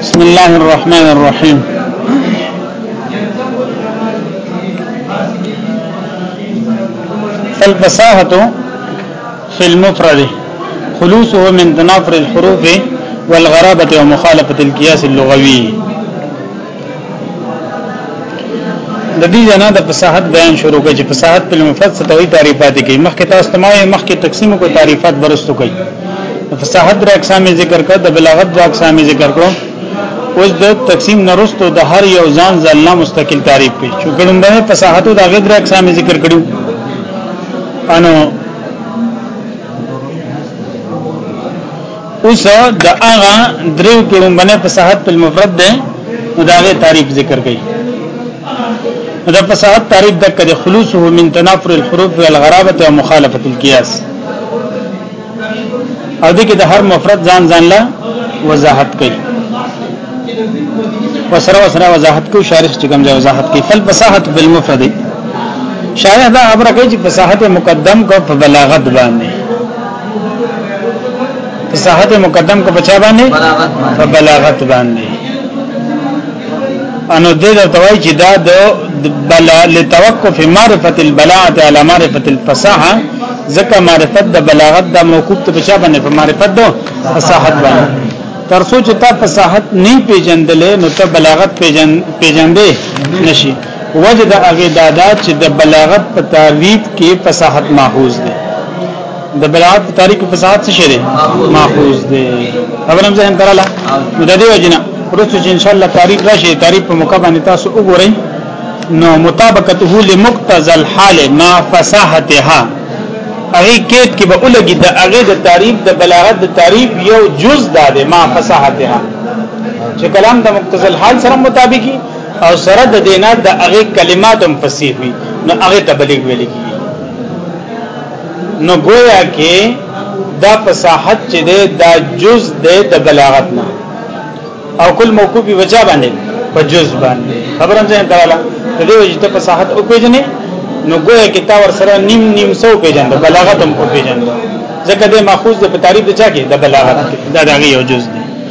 بسم الله الرحمن الرحيم فالفصاحة في المفرد خلوصه من تنافر الحروف والغرابة ومخالفة القياس اللغوي د دې جنا د فصاحت بیان شروع کوي چې فصاحت په مفرد ستوي تعریفات کوي مخکې تاسو تمایه مخکې تقسیم کو تعریفات برستو کوي فصاحت د اقسام ذکر کړ د بلاغت د اقسام ذکر کړو اوس د تقسیم نرستو د هر یو ځان ځله مستقل تعریف کوي چې ګړمبه فصاحت د غیر د اقسام ذکر کړو انو اوس د هغه دریو کې لومبنه په صحت په مفرد ده نو دا غي تعریف ذکر کړي دا په صحت تعریف د کده خلوصه من تنافر الحروف والغرابه او مخالفه القياس او دغه د هر مفرد ځان ځان لا وضاحت کړي وسره وسره وضاحت کو شارح چې کوم ځای وضاحت کوي فل فصاحت بالمفرد شارح دا خبره کوي چې فصاحت مقدم کو په بلاغت باندې فصاحت مقدم کو بچا باندې په بلاغت باندې انو دې د توای چې دا د بلا لتوقف معرفت البلاغه على معرفت الفصاحه ځکه معرفت د بلاغت د موقوف ته بچا باندې په معرفت دو فصاحت باندې تر سوچ ته فصاحت نه پیجندلې نو ته بلاغت پیجن پیجندې نشي وجه د هغه دادا چې د بلاغت په تعریف کې فصاحت ماخوذ دی د بلاغت په تعریف کې فصاحت څه شری ماخوذ دی خبر هم ځین تراله نو د دې وجنه ورته چې ان شاء الله تعریف راشي تعریف په موقع باندې تاسو وګورئ نو مطابقته لمقتضى الحال ما فصاحتها هغه کېد کې به ولګي د هغه د تعریف د بلاغت د تعریف یو جز دا دی ما فصاحتها چې کلام د مقتضى الحال سره مطابقي او سره د دینا د هغه کلمات هم فصیح وي نو هغه تبلیغ ویل کی نو گویا کې دا فصاحت چې ده دا جز ده د بلاغت نه او کل موقوف به وجا باندې په جز باندې خبرم ځین کړه د دې وجه ته فصاحت او پیژنې نو گویا کې تا ور سره نیم نیم سو پیژند بلاغت هم کو پیژند ځکه د ماخوذ د تعریف د چا کې د بلاغت دا دغه یو جز دی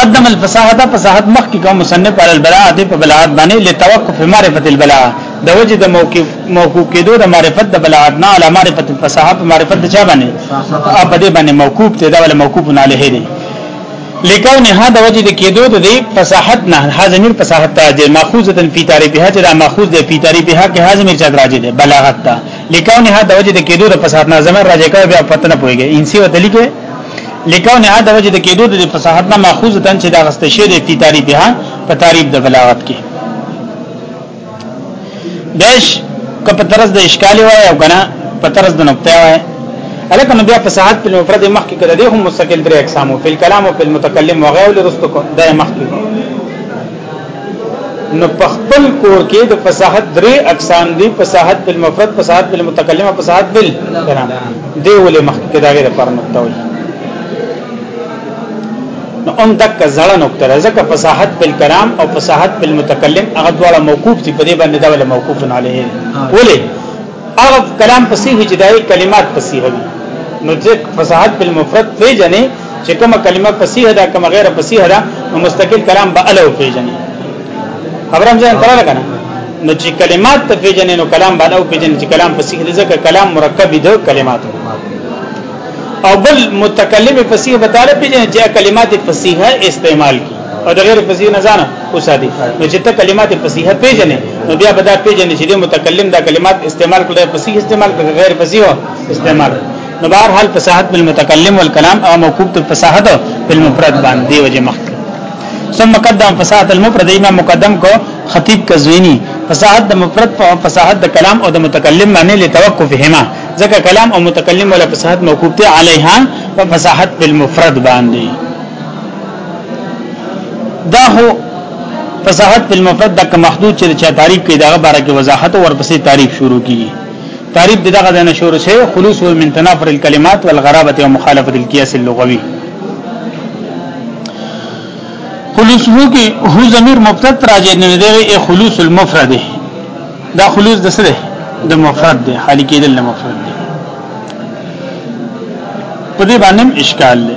قدم الفصاحه فصاحت مخ کې کوم مصنف پر البلاغه دی په بلاغت باندې لتوقف معرفت البلاغه د وجه د موقف موقوف کېدو د معرفت د بلاغت نه علی معرفت الفصاحه په معرفت د چا باندې په دې باندې موقوف ته دا ول موقوف نه له دی لکون ها د وجه د کېدو د دې فصاحت نه حاضر فصاحت ته د ماخوذه فی تعریفها چې دا ماخوذ د فی تعریفها کې حاضر چا راځي د بلاغت ته لکون ها د وجه د کېدو د فصاحت نه زمر راځي کوي بیا پته نه پويږي انسی وتلی کې لکونه دا وجه د کېدو د فصاحت نه ماخوذ تن چې دا غسته شی د تی تعریف ها په تعریف د بلاغت کې دیش که په طرز د اشکال وای او کنه په طرز د نقطه وای الکه نو بیا فصاحت په مفرد مخ کې کړه دې هم مستقل درې اقسام او په کلام او په متکلم وغیره لرستو کو د مخ کې نو په خپل کور کې د فصاحت درې اقسام دي فصاحت بالمفرد فصاحت بالمتکلم او فصاحت بالکلام دی ولې مخکې دا غیر پر نقطه وي نو هم دک زړه نقطه ځکه فصاحت بالکلام او فصاحت بالمتکلم هغه دواړه موقوف دي په دې باندې دا ول موقوف نه عليه ولې هغه کلام پسې چې دای کلمات پسې وي نو چې فصاحت په مفرد پیژنې چې کومه کلمه پسې ده کومه غیر پسې ده نو مستقل کلام به الو پیژنې خبرم ځان تراله کنه نو چې کلمات ته پیژنې نو کلام به الو پیژنې چې کلام پسې ده ځکه کلام مرکب دی کلمات او بل متکلم پسې به تعالی پیژنې چې کلمات فصیحه استعمال کی او د غیر فصیح نه ځان اوسادي نو چې ته کلمات فصیح پیژنې نو بیا به دا پیژنې چې د متکلم دا کلمات استعمال کړي فصیح استعمال کړي غیر فصیح استعمال نو بهر حال فصاحت بالمتکلم والکلام او موقوف ته فصاحت بالمفرد باندې وجه مخ ثم مقدم فصاحت المفرد ایمه مقدم کو خطیب کزوینی فصاحت د مفرد په فصاحت د کلام او د متکلم باندې لتوقفهما ځکه کلام او متکلم ولا فصاحت موقوف ته علیها په فصاحت بالمفرد باندې دا هو فصاحت په مفرد دک محدود چې چا تعریف کې دغه باره کې وضاحت او ورپسې تعریف شروع کیږي تعریف دغه د نشور شی خلوص و من تنافر الكلمات والغرابه او مخالفه القياس اللغوي خلوص هو کې هو ضمیر مفرد راځي نه دی خلوص المفرد دا خلوص د سره د مفرد دی حالي کېدل د مفرد دی په دې باندې اشکال دی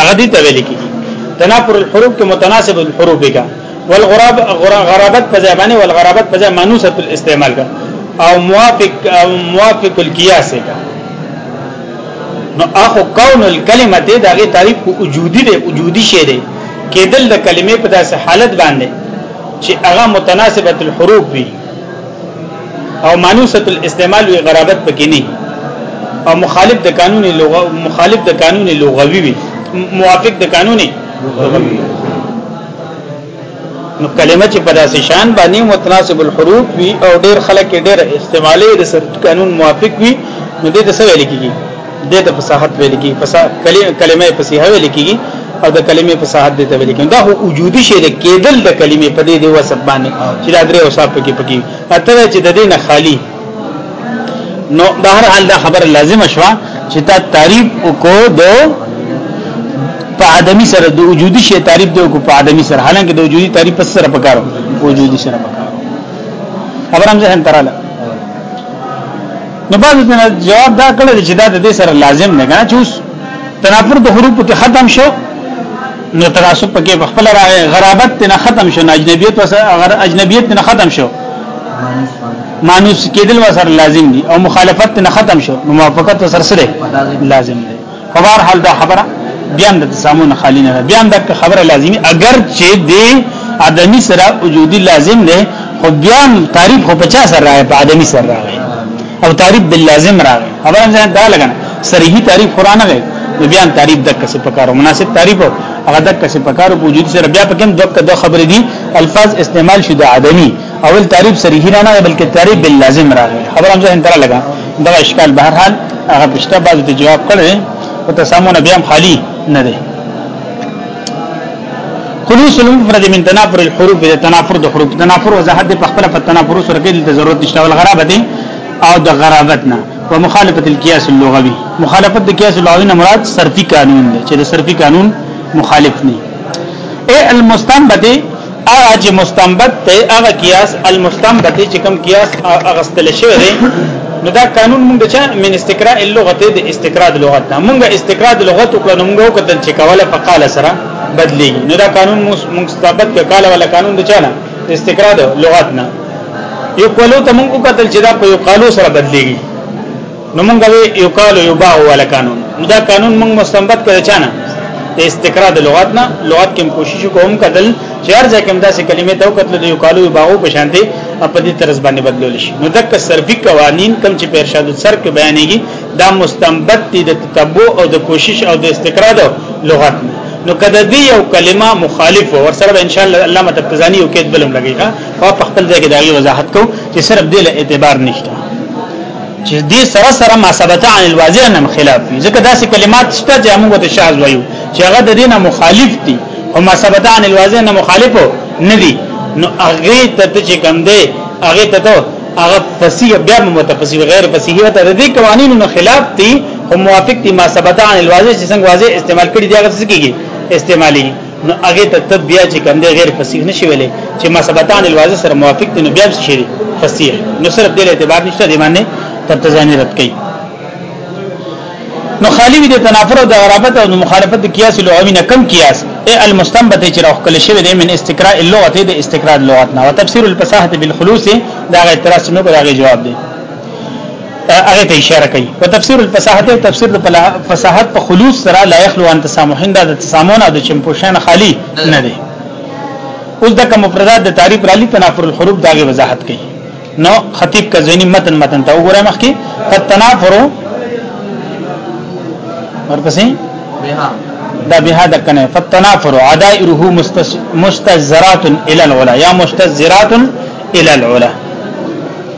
هغه دې ته ویل کیږي تنافر الحروف کې متناسب الحروف کا والغراب غرابت په ځای باندې والغرابت په ځای مانوسه الاستعمال کا او موافق او موافق القياس کا نو اخو کون الکلمه دې دغه تعریف کو وجودي دې وجودي شی دې کېدل د کلمې په داسې حالت باندې چې هغه متناسبه الحروف وي او مانوسه الاستعمال وی غرابت پکې نه او مخالف د قانوني لغو مخالف د قانوني لغوي وي موافق د قانوني لغوي نو کلمه چې په داسې شان باندې متناسب الحروف وي او ډېر خلک ډېر استعمالي د قانون موافق وي نو دې ته څه ویل کیږي دې ته فصاحت ویل کیږي فصاحت کلمه فصیحه ویل کیږي او د کلمې فصاحت دې ته ویل کیږي دا هو وجودي شی د کېدل د کلمې په دې دی وسب باندې چې دا درې اوصاف پکې پکې اته چې د دې نه خالی نو د هر حال دا خبر لازم شوه چې تا تعریف وکړو د په ادمي سره د وجودي شی تعریف دی کو په ادمي سره حالانکه د وجودي تعریف پر سره پکارو وجودي سره پکارو خبرم ځه هم تراله نو بعض نه جواب دا کړل چې دا د دې سره لازم نه کنه چې اوس تنافر د حروف کې ختم شو نو تناسب پکې په خپل راغی غرابت نه ختم شو نه اجنبیت وسه اگر اجنبیت نه ختم شو مانوس کېدل وسره لازم دي او مخالفت نه ختم شو موافقت وسره سره لازم دي په هر حال دا خبره بیا د تسامون خالی نه بیا د خبره لازمی اگر چې د ادمی سره وجودي لازم دی خو بیا تعریف خو 50 سره راغی په ادمی سره راغی او تعریف د لازم راغی خبره ځان دا لګنه صریحي تعریف قران غي بیا تعریف د کسې په کارو مناسب تعریف هغه د کسې په کارو وجود سره بیا پکې دوه خبرې دي الفاظ استعمال شي د ادمی اول تعریف صریح نه نه بلکې تعریف بل لازم راغی خبر هم ځین تر لگا دا اشکال به هر حال هغه پښته باز ته جواب کړي او تسامونه بیا خالی نه دی خلوص المفرد من تنافر الحروف اذا تنافر د حروف تنافر وضاحت په خپل په تنافر سره کې د ضرورت نشته ول غرابه دي او د غرابت نه په مخالفت القياس اللغوي مخالفت د قياس اللغوي نه مراد صرفي قانون دی چې د صرفي قانون مخالف نه اي المستنبط هغه چې مستنبط دی هغه قیاس المستنبط چې کوم قیاس اغستل شوی دی نو دا قانون موږ چې من استقراء اللغه د استقراء د لغت نه موږ استقراء د لغت او کله موږ وکړل چې کوله په قال سره بدلی نو دا قانون موږ ثابت کړ قال ولا قانون د چانه استقراء د لغت نه یو کولو ته موږ وکړل چې دا په یو قالو سره بدلیږي نو موږ به یو کال یو باغ ولا قانون نو دا قانون موږ مستنبط کړی چانه د استقرا د لغت نه لغت کې کوشش کوم کدل چې هر ځای کې داسې کلمې ته وکړل د یو کال یو باغ په شان دي په دې طرز باندې بدلول شي نو دک صرفي قوانين کم چې په ارشاد سر کې بیانېږي دا مستنبط دي د تتبع او د کوشش او د استقرا د لغت نه نو کده دی یو کلمه مخالف ور سره ان شاء الله علامه تبتزانی او کېد بلم لګیږي او په خپل ځای کې دا وضاحت کو چې صرف دې له اعتبار نشته چې دې سره سره ما ثبت عن الواضح نه خلاف دي ځکه داسې کلمات شته چې موږ ته شاذ وایو چې هغه د دینه مخالف دي او ما ثبت عن الواضح نه مخالف نه دي نو هغه ته چې کم دی هغه ته ته هغه فصیح بیا متفصیل غیر فصیح ته د دې قوانینو نه خلاف دي او موافق دي ما ثبت عن الواضح چې څنګه واضح استعمال کړي دی هغه څه کیږي استعمالي نو هغه ته تب بیا چې کوم دی غیر فصیح نشي ویلې چې ما سبتان الواضح سره موافق دي نو بیا څه شي فصیح نو صرف دې اعتبار نشته دی باندې تب تزانی رد کړي نو خالی وی د تنافر او د غرابت او مخالفت د قیاس لغوی نه کم قیاس ای المستنبت چې راخ کله شوی د من استقراء اللغه د استقراء اللغات نه او تفسیر الفصاحه بالخلوص دا غي اعتراض نه کوي جواب دی هغه ته اشاره کوي په تفسیر الفصاحت تفسیر د فصاحت په خلوص سره لا يخلو ان تسامحین د تسامون او د چمپوشان خالی نه دی اوس د کوم مفردات د تعریف را لې تنافر الحروف داغه وضاحت کوي نو خطیب کا ځینی متن متن ته وګوره مخکي فتنافر ورپسې دا به دا کنه فتنافر عدائره مستزرات الى العلا یا مستزرات الى العلا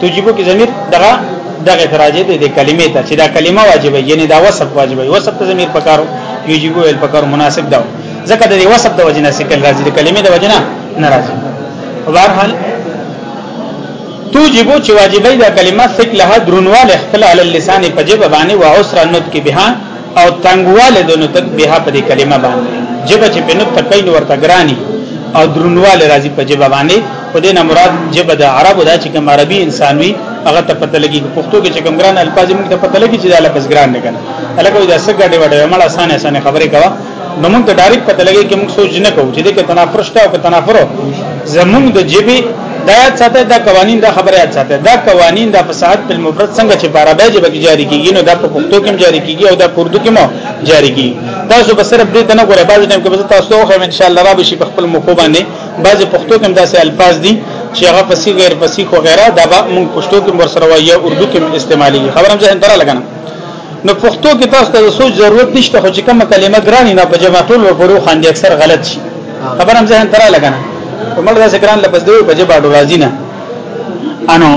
توجیبو کې ضمیر دغه دغه تراجه دي د کلمې ته چې دا کلمه واجبه یعنی دا وصف واجبه وصف ته ضمیر پکارو یوجیبو ال پکارو مناسب دا ځکه د وصف د وجنه سکل راځي د کلمې د وجنه ناراضي بهرحال توجبو چې واجبه دا کلمه سکلها درنوال اختل علی اللسان په جبه باندې او عسر نطق بها او تنگوال د نطق بها په دې کلمه باندې جبه چې په نطق کین ورته ګرانی او درنوال راځي په جبه باندې په دې نه مراد جبه د عربو دا چې کوم عربي انسان وي هغه ته پته لګي پښتو کې چې کوم ګران الفاظ موږ ته پته لګي چې دا لفظ ګران نه کنه الګو دا څه ګډه وډه مړ اسانه اسانه خبرې کوا نو موږ ته ډایرک پته لګي چې موږ سوچ نه کوو چې دې کې تنافر شته او تنافر زموږ د جبه دا یاد ساته دا قوانین دا خبره یاد ساته دا قوانین دا فساد په مفرد څنګه چې بار به جبه جاری کیږي نو دا په پښتو کې جاری کیږي او دا پردو کې مو جاری کیږي تاسو به صرف دې دنه غره باز ټیم کې به تاسو خو ان شاء الله را به شي په خپل مخ باندې بعضې پښتو کې داسې الفاظ دي چې هغه فصیح غیر فصیح او غیره دا به موږ پښتو کې ور سره وایي اردو کې استعمالي خبرم ځه انتره لګنه نو پښتو کې تاسو ته سوچ ضرورت نشته خو چې کومه کلمه ګرانی نه په جمع ټول ورو خاندي اکثر غلط شي خبرم ځه انتره لګنه کومل داسې ګران لفظ دی په جبا ډو راځي نه انو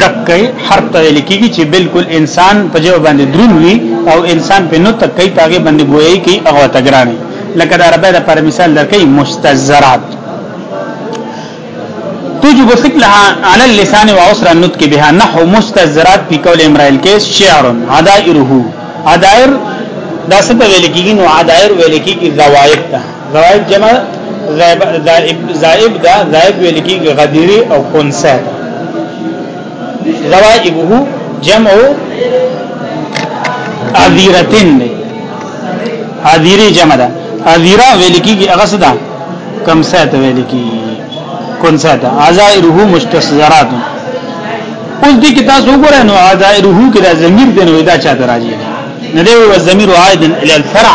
دکې حرف ته ویل کیږي چې بالکل انسان په جو باندې درون وي او انسان په نو تکي پاګه باندې بوي کی هغه تګرانی لکه دا ربه د پر مثال درکې مستزرات توجب ثقلها على اللسان وعسر النطق بها نحو مستزرات په قول امرائیل کې شعر عدائره عدائر دا څه ویل کیږي نو عدائر ویل کیږي روایت ته غائب جمع غائب غائب دا غائب ویل کیږي غديري او خنسه غوائبه جمع عذیرتن دی عذیری جمع ده عذیرا ویل کیږي هغه څه ده کم سات ویل کیږي کون سات عذائره مستسزرات اوس دې کې تاسو وګورئ نو عذائره کې دا ضمیر دی نو دا چاته راځي نه دی و ضمیر عائد الى الفرع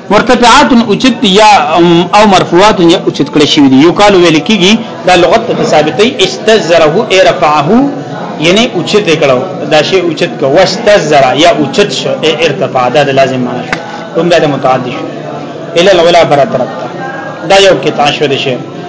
مرتفعات اوچت یا او مرفوعات یا اوچت کړی شوی دی یو کال ویل کیږي دا لغت ته ثابتې استزره ای رفعه یعنی اوچت کړو دا شی اوچت کو واستزره یا اوچت شو ای ارتفاع دا لازم معنی شو کوم دا متعدی شو الا العلا برترت دا یو قطعه شو دی شی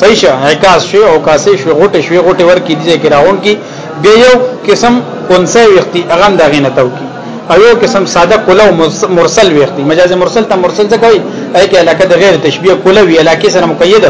صحیح شه عکاس شوی او کاسې شوی غټه شوی غټه ورکی دي کې راون کی بیا یو قسم کونسه ویختی هغه هم دغه نه توکی او یو قسم ساده کله مرسل ویختی مجاز مرسل ته مرسل څه کوي اې کې علاقه د غیر تشبیه کله وی علاقه سره مقید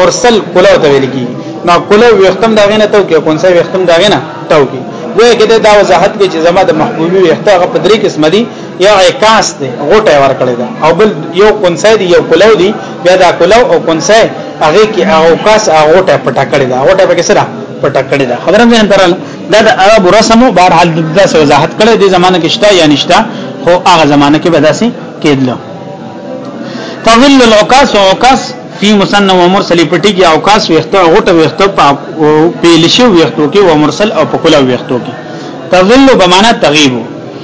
مرسل کله ته ویل کی نو کله ویختم دغه نه توکی کونسه ویختم دغه نه توکی وایي کې دا وضاحت کې چې زما د محبوبي ویخته هغه په درې قسم دي یو عکاس دی غټه ور کړی دا او بل یو کنسای دی یو کلو دی بیا دا کلو او کنسای هغه کې هغه کاس هغه ټه پټه کړی دا هغه ټه پکې سره پټه کړی دا خبره مې انترال دا د عرب رسمو بهر حال د داسې وضاحت کړي د زمانه کې شته یا نشته خو هغه زمانه کې به داسې کېدل تظل العکاس عکاس فی مسنن و مرسل پټی کې عکاس ویخته غټه ویخته په پیلشو ویختو کې و مرسل او په کلا ویختو کې تظل بمانه تغیبو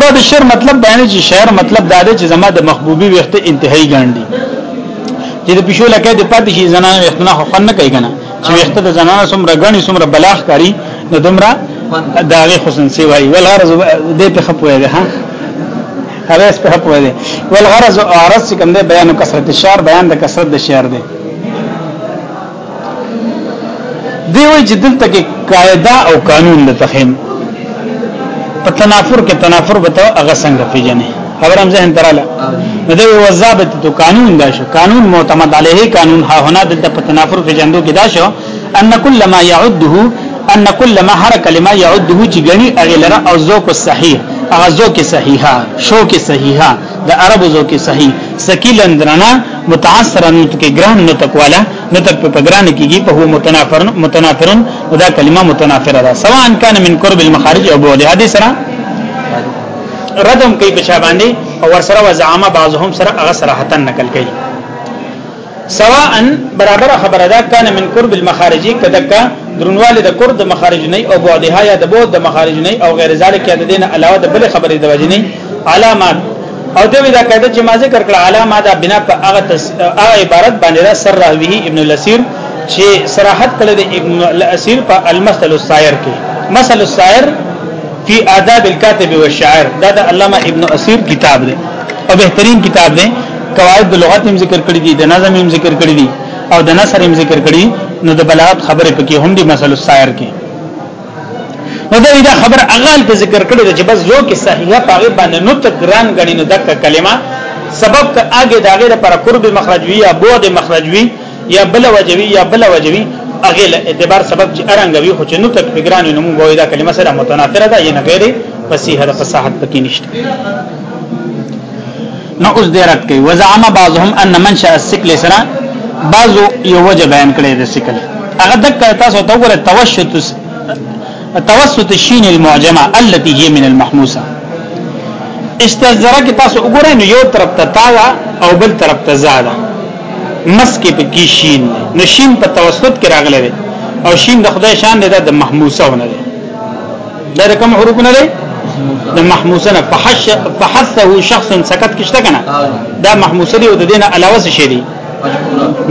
دا د شعر مطلب بیان چې شعر مطلب دا دی چې زما د محبوبي وخت انتهایی ګاندي چې د پښو لکه د پاتې شي زنانه وخت نه خو نه کوي کنه چې وخت د زنانه سمره غني سمره بلاغ کاری نو دمرا داغه حسن سی وای ول غرض دې په خپوي ده ها هغه په خپوي ده ول غرض عرض کوم ده بیان کثرت الشعر بیان د کثرت د شعر ده دی وای چې دلته کې قاعده او قانون د تخیم په تنافر کې تنافر وته هغه څنګه پیژنې خبرم ذهن تراله نو دی وظابط تو قانون دا شو قانون معتمد علیه قانون ها هنا دلته په تنافر پیژندو کې دا شو ان کل ما يعده ان کل ما هر کلمه يعده چې غني اغلره او ذوق صحیح اغه ذوق صحیحه شوق صحیحه د عربو زو کې صحیح سکیلن درنا متعثرا نو تک ګران نو تک والا نو تک په ګران کېږي په هو متنافرن متنافرن دا کلمه متنافره ده سواء کان من قرب المخارج او بعد حدیث سره ردم کوي په شاباندې او ور سره وزعامه بعضهم سره هغه صراحتن نقل کوي سواء برابر خبره ده کان من قرب المخارج کدکا درنواله د قرب د مخارج نه او بعدها یا د بعد د مخارج نه او غیر ذلک د دین علاوه د بل خبره د وجه نه علامات او د وی دا قاعده چې ما ذکر کړ علامه دا بنا په هغه تس... عبارت باندې را سر راوی ابن الاسیر چې صراحت کړی د ابن الاسیر په المثل السائر کې مثل السائر فی آداب الكاتب والشاعر دا د علامه ابن اسیر کتاب دی او بهترین کتاب دی قواعد د لغت هم ذکر کړی دي د نظم هم ذکر کړی دي او د نثر هم ذکر کړی نو د بلاغت خبره پکې هم دی مسل السائر کې نو دا خبر اغال کې ذکر کړی چې بس زو کې صحیحه پاغه باندې نو تکران غنی نو دغه کلمه سبب ته اګه داغه لپاره قرب مخرج وی یا بعد مخرج وی یا بل وجوي یا بل وجوي هغه له اعتبار سبب چې ارنګ وي خو چې نو تک بګران نو موږ وایو دا کلمه سره متنافره ده یې نه غیر فصیح ده فصاحت پکې نشته نو اوس دې رات کوي وزعم بعضهم ان منشأ السکل سره بعضو یو وجه بیان کړی د سکل هغه دک تاسو ته وګوره توشت توسط الشين المعجمه التي هي من المحموسه استذره کې تاسو وګورئ نو یو طرف ته تا او بل طرف ته زاده مس کې په کې شین نو شین په توسط کې راغلی دی او شین د خدای شان دی د محموسه ونه دی دا د کوم حروف نه دی د محموسه نه فحش فحثه شخص سکت کشته کنه دا محموسه دی او د دینه علاوه څه شی دی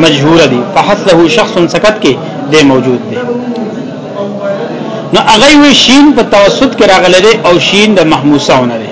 مجهوره دی فحثه شخص سکت کې دی موجود دی نو هغه وی شین په توسط کې راغلی دی او شین د محموسه ونه دی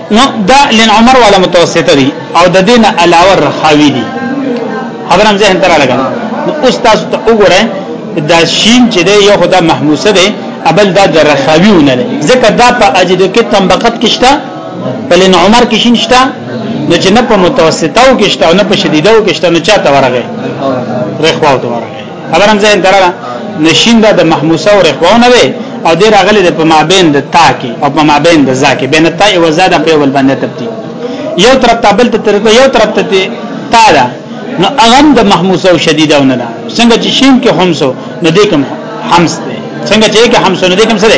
نو دا لن عمر والا متوسطه دي او د دین علاوه رخاوی دي حضرت زه انتر لګا نو اوس تاسو ته وګورئ دا شین چې دی یو خدا محموسه دی ابل دا د رخاویونه دی ځکه دا په اجدو کې طبقات کې شته په لن عمر کې شین شته نو چې نه په متوسطه او کې شته او نه په شدیده او کې شته نو چاته ورغی رخواو ته ورغی خبرم ځین درا نشین دا د محموسه او رقونه وي او د راغلي د په مابین د تا کې او په مابین د ځا کې بین تا او زاد په ول باندې تبتی یو طرف ته بل تر یو طرف ته تا دا نو اغم د محموسه او شدیده ونه ده څنګه چې شین کې همسو نو دې کوم همس ده څنګه چې کې همسو نو دې کوم سره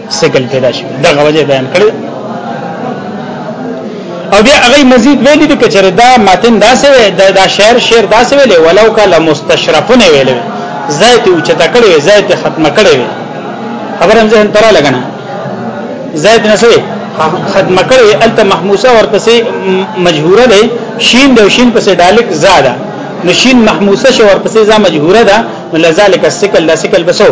سګل پیدا شي دا غوځي بیان کړی او بیا هغه مزید ویلي دي چې دا متن داسې دا, دا شعر شعر داسې ویلي ولو کله مستشرفونه ویلي زیت او چتا کړی زیت ختم کړی خبرم ځین ترا لګنه زیت نسوي ختم کړی الت محموسه ورپسې مجهوره ده شین د شین پسې دالک زاده نشین محموسه شو ورپسې ځا مجهوره ده لذالک السکل لسکل بسو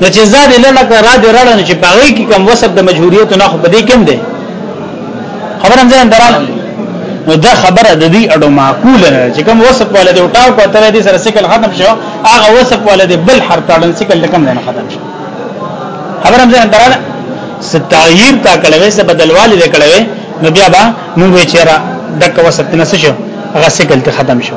نو چې زاد لړه کړه را دې رړه نو چې پاغي کې کم وسب د مجبوریت نه خو بده کم دی خبرم ځان درال نو دا خبره د دې اډو معقول نه چې کوم وسب والے دی ټاو کو تر دې سره سکل ختم شو هغه وسب والے دی بل حرف تړل سکل کم نه ختم شو خبرم ځان درال ستاییر تا کړوي سه بدلوالي دې کړوي نو بیا با موږ چیرې دک وسب نه شو هغه سکل ته ختم شو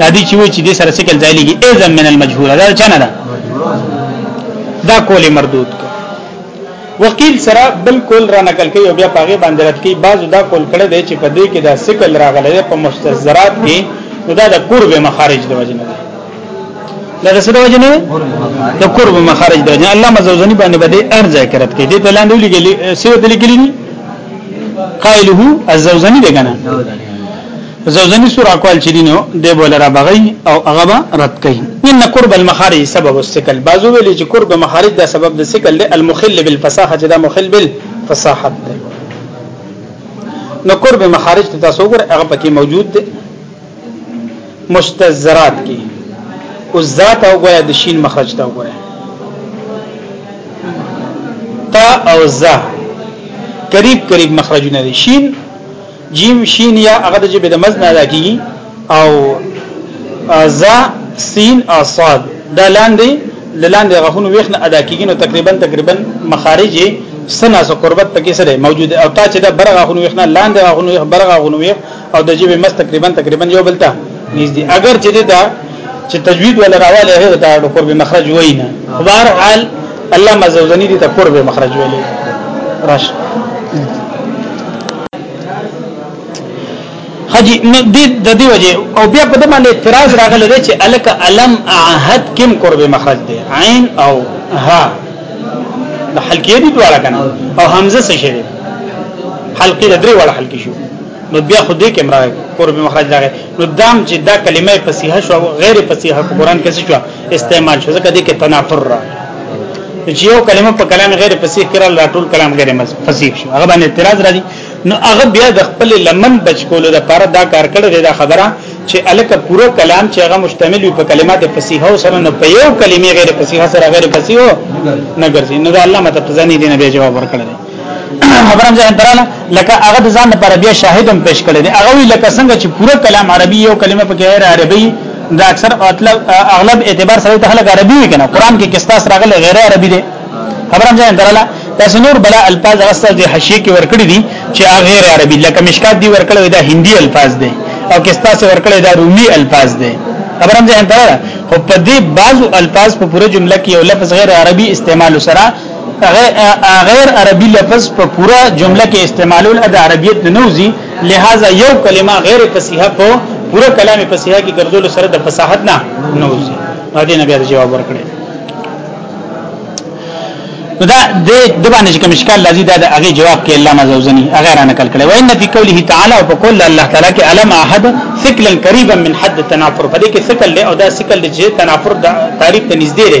دا دي چې وي چې دې سره سکل ځای لګي اذن من المجهول دا چنه ده دا کول مردود کو وکیل سره بالکل را نقل کوي او بیا پاغه باندې رات کوي بعض دا کول کړه دی چې په دې کې دا سکل راغلی په مستزرات کې نو دا د قرب مخارج د وجنه ده دا د سره وجنه د قرب مخارج د وجنه الله مزوزنی باندې باندې ارزه کرت کې دې په لاندې لګلې سیو دې لګلې قائله الزوزنی دې کنه زوزنی سور اقوال چې دینو دی بول را بغي او هغه به رد کوي ان قرب المخارج سبب السکل بازو ویل چې قرب مخارج دا سبب د سکل دی المخل بالفصاحه چې دا مخل بالفصاحت دی نو قرب مخارج ته تاسو ګور هغه پکې موجود دی مستذرات کې او ذات او ګویا د شین مخرج ته وګوره تا او ز قریب قریب مخرجونه دي شین جیم شین یا هغه د جبه د مز نه ادا کیږي او ز سین او صاد دا لاندې لاندې غفون ویخ نه ادا کیږي نو تقریبا تقریبا مخارج سنا سو قربت پکې سره موجود او تا چې دا برغه غفون ویخ نه لاندې غفون ویخ برغه غفون ویخ او د جبه مز تقریبا تقریبا یو بلته نږدې اگر چې دا چې تجوید ولا راواله هغه ته د قرب مخرج وینا بهر حال الله مزوزنی دي ته قرب مخرج ویلې راش حجی د دې وجه او بیا په دې باندې اعتراض راغلی دی چې الک علم عهد کم قرب مخرج دی عین او ها د حلقې دي دواړه کنه او حمزه څه شي حلقې د درې وړ حلقې شو نو بیا خو دې کې مرای قرب مخرج لغه نو دام چې دا کلمه فصیحه شو غیر فصیحه په قران کې شو استعمال شو ځکه دې کې تنافر را چې یو کلمه په کلام غیر فصیح کړه لا ټول کلام غیر فصیح شو هغه باندې اعتراض راځي نو هغه بیا د خپل لمن بچ کولو د پاره دا کار کړی دا خبره چې الکه پوره کلام چې هغه مشتمل وي په کلمات فصیحه او سره نه په یو کلمې غیر فصیحه سره غیر فصیحه نه ګرځي نو دا الله متقزنی دینه به جواب ورکړي خبرم ځان تراله لکه هغه د ځان لپاره بیا شاهدم پیش کړی دی هغه لکه څنګه چې پوره کلام عربي یو کلمه پکې غیر عربي دا اکثر مطلب اغلب اعتبار سره ته خلک عربي وي کنه قران کې کستا سره غل غیر عربي دی خبرم ځان تراله تاسو نور بلا الفاظ غسته د حشیه کې ورکړي دي چې غیر عربي لکه مشکات دی ورکړي دا هندي الفاظ دی او کستا سره ورکړي دا رومي الفاظ دی خبرم ځان تراله خو په دې بعضو الفاظ په پوره جمله کې یو لفظ غیر عربي استعمال سره غیر عربي لفظ په پورا جمله کې استعمالول د عربیت نه نوځي لہذا یو کلمه غیر فصیحه په پورا کلام فصیحه کې ګرځول سره د فصاحت نه نوځي باندې نبی د جواب ورکړي نو دا د د باندې کوم اشکال لذي دا د هغه جواب کې الله مزوزني هغه را نقل کړي وان فی قوله تعالی او قول الله تعالی کې علم احد ثقلا قریبا من حد تنافر په دې کې ثقل له او دا ثقل چې تنافر د تعریف ته نږدې دی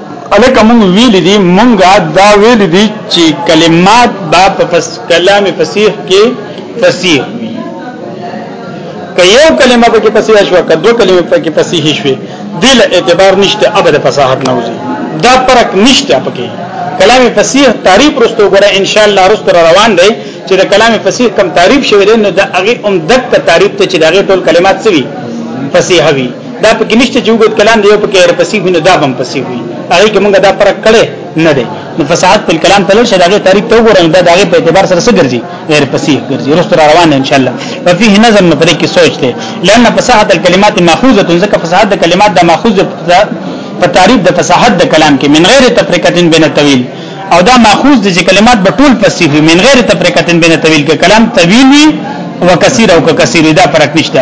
الکه مونږ ویل دي مونږه دا ویل دي چې کلمات با په فس کلام فصیح کې فصیح وي که یو کلمه په کې فصیح شو که دوه کلمې په کې فصیح شوي دل اعتبار نشته ابد فصاحت نه وځي دا فرق نشته پکې کلام فصیح تعریف رستو غره ان شاء الله رستو روان دی چې د کلام فصیح کم تعریف شوی دی نو د هغه عمدک تعریف ته چې دغه ټول کلمات سوي فصیح وي دا پکې نشته چې وګت کلام دی په کې پسې وینو دا بم پسې وی هغه کې موږ دا فرق کړي نه دی نو فساد په کلام تلل شي داغه تاریخ ته وګورئ دا داغه په اعتبار سره څه ګرځي غیر پسې ګرځي رسته روان ان شاء الله وفيه نظم نو پرې کې سوچ دی لئن فصاحت الكلمات ماخوذه ځکه فصاحت د کلمات د ماخوذ په تعریف د فصاحت د کلام کې من غیر تفریقتن بین الطویل او دا ماخوذ د کلمات په ټول پسې وي من غیر تفریقتن بین الطویل کې کلام طویل وي وکثیر او کثیر دا فرق نشته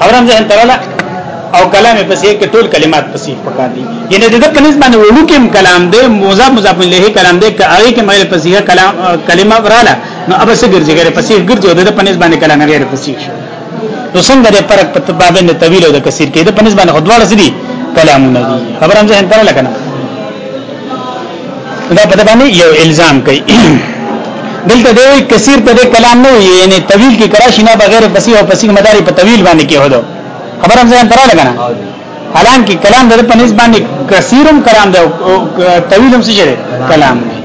خبرم ځه تراله او کلام پسې کې ټول کلمات پسې پکا دي ینه د دې په نسبت باندې وړو کې کلام دی مضاف مضاف له کلام دی که هغه کې مغیر پسې کلام کلمه وراله نو اب څه ګرځي غیر پسې ګرځي د دې په نسبت باندې کلام غیر پسې شو نو څنګه د فرق په باب نه طویل او د کثیر کې د په نسبت باندې خدواله سړي کلامونه دي خبرم ځه تراله کنه دا په باندې یو الزام کوي دلته دی کثیر ته کلام نه وي یعنی طویل کې کراشي نه بغیر فصیح او فصیح مداري په طویل باندې کې هدو خبره ځان ترا لګنه حالان کې کلام د په نسبت باندې کثیرم کلام دی طویلم څه دی کلام دی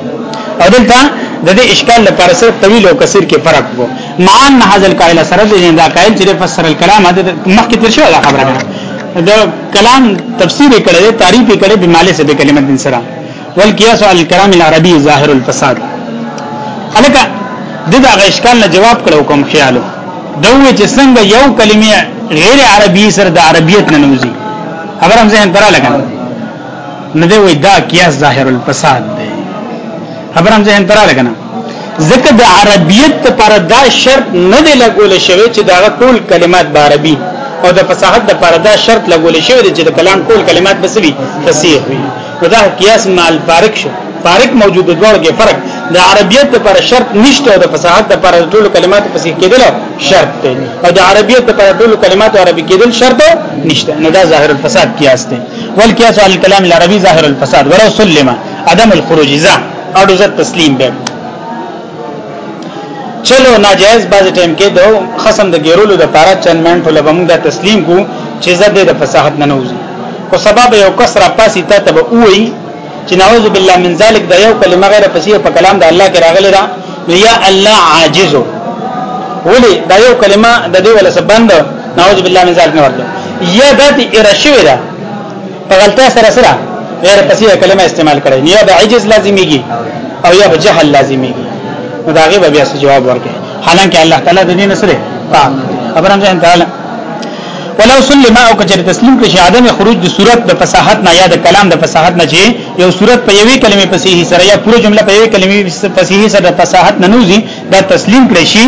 او دلته د دې اشکال لپاره سره طویل او کثیر کې فرق وو معان نه حاصل قائل سره د دا قائل چې فسر الكلام د مخکې تر شو دا خبره ده کلام تفسیر کړي دي تعریف کړي به مالک به کلمت دین سره والقياس على الكلام العربي ظاهر الفساد الکه دغه اشکال نه جواب کړو کوم خیالو دوی چې څنګه یو کلمه غیر عربي سره د عربیت نه نوځي خبر هم ځین ترا لګا نه دی وای دا قیاس ظاهر الفساد دی خبرم ځین تر لګنه ځکه د عربیت لپاره دا شرط نه دی لګول شوی چې دا ټول کلمات به عربي او د فصاحت لپاره دا شرط لګول شوی دی چې د کلام ټول کلمات به سوي فصیح وي نو دا قیاس مع الفارق شو فارق موجود دوړ کې فرق د عربیت لپاره شرط نشته او د فصاحت لپاره ټول کلمات فصیح کېدل شرط دی او د عربیت لپاره ټول کلمات عربي کېدل شرط نشته نو دا ظاهر الفساد قیاس دی والقياس على الكلام العربي ظاهر الفساد ولو سلم عدم الخروج ځه اړو ځه تسلیم به چلو ناجائز باز ټیم کې دو خصم د ګیرولو د پاره چند منټو لبم دا تسلیم کو چې زده د فصاحت نه نوځي خو سبب یو کسر پاسې ته تب وای چې نعوذ بالله من ذلک دا یو کلمه غیر پسې په کلام د الله کې راغلی دا یا الله عاجز ولی دا یو کلمه د دې ولا سبند نعوذ بالله من ذلک نه ورته یا د دې ارشوی ده په غلطه سره سره غیر فصیح کلمه استعمال کړي یا به عجز لازمیږي او یا به جهل لازمیږي نو دا غیب بیا جواب ورکړي حالانکه الله تعالی د دې نسره پام خبر هم ځان تعالی ولو سلم او کچر تسلیم کړي عدم خروج د صورت د فصاحت نه یا د کلام د فصاحت نه چې یو صورت په یوې کلمې فصیح سره یا پوره جمله په یوې کلمې فصیح سره د فصاحت نه نوزي دا تسلیم کړي شي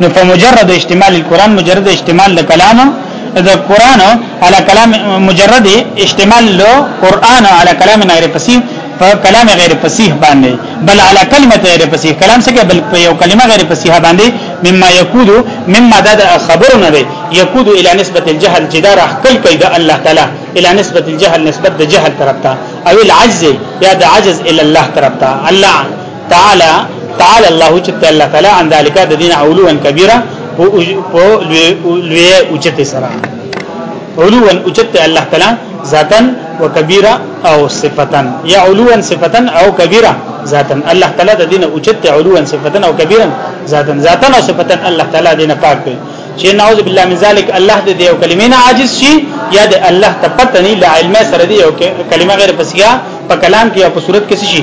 نو په مجرد استعمال القرآن مجرد استعمال د کلام د قران علی کلام مجرد اشتمال له قران علی کلام غیر فصیح په کلام غیر فصیح باندې بل علی کلمه غیر فصیح کلام څخه بل په یو کلمه غیر فصیح باندې مما یکود مما د خبرو نه دی یکود الی نسبت الجهل جدار حقل کید الله تعالی الی نسبت الجهل نسبت د جهل طرف ته او العجز یا د عجز الی الله طرف ته الله تعالی تعالی الله چې الله تعالی عن ذالک د دین علوا کبیره او لوی اوچته سره علوا اوچته الله تعالی ذاتن وکبیره او صفتن یا علوا صفتن او کبیره ذاتن الله تعالی د دین اوچته علوا صفتن او کبیره ذاتن ذاتن او صفتن الله تعالی دینه پاک دی چې نعوذ بالله من ذلک الله دې یو کلمې نه عاجز شي یا دې الله ته پته نه علم سره دې یو کلمه غیر پسیا په کلام کې او په صورت کې شي